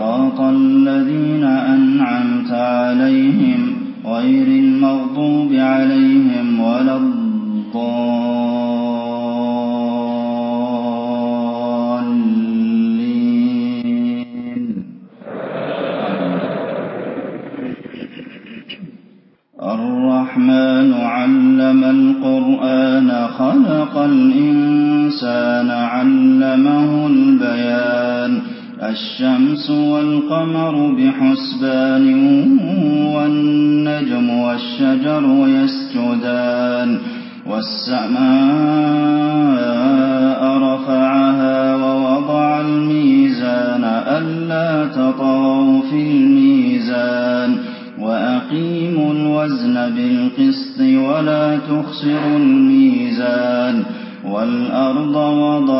صراط الذين أنعمت عليهم غير المغضوب عليهم ولا الضالين. الرحمن علم القرآن خلق الإنسان علمه البيان. الشمس والقمر بحسبان والنجم والشجر يسجدان والسماء رفعها ووضع الميزان ألا تطغوا في الميزان وأقيموا الوزن بالقسط ولا تخسروا الميزان والأرض وضعها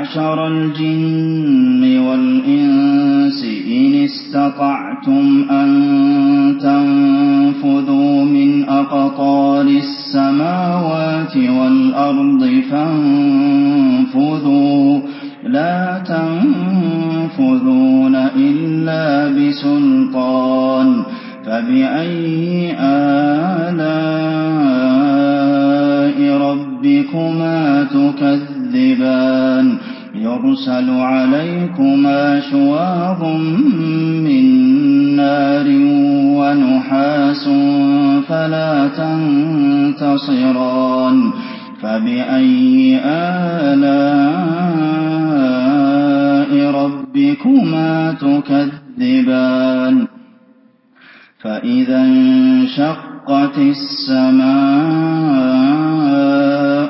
معشر الجن والإنس إن استطعتم أن تنفذوا من أقطار السماوات والأرض فانفذوا. لا تنفذون إلا بسلطان. فبأي آلاء ربكما تكذبان؟ يرسل عليكما شواظ من نار ونحاس فلا تنتصران فبأي آلاء ربكما تكذبان فإذا انشقت السماء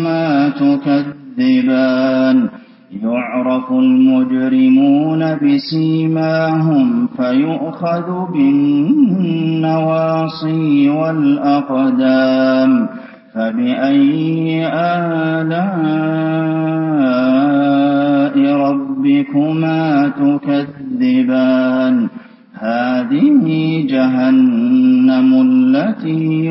ربكما تكذبان. يعرف المجرمون بسيماهم فيؤخذ بالنواصي والأقدام. فبأي آلاء ربكما تكذبان؟ هذه جهنم التي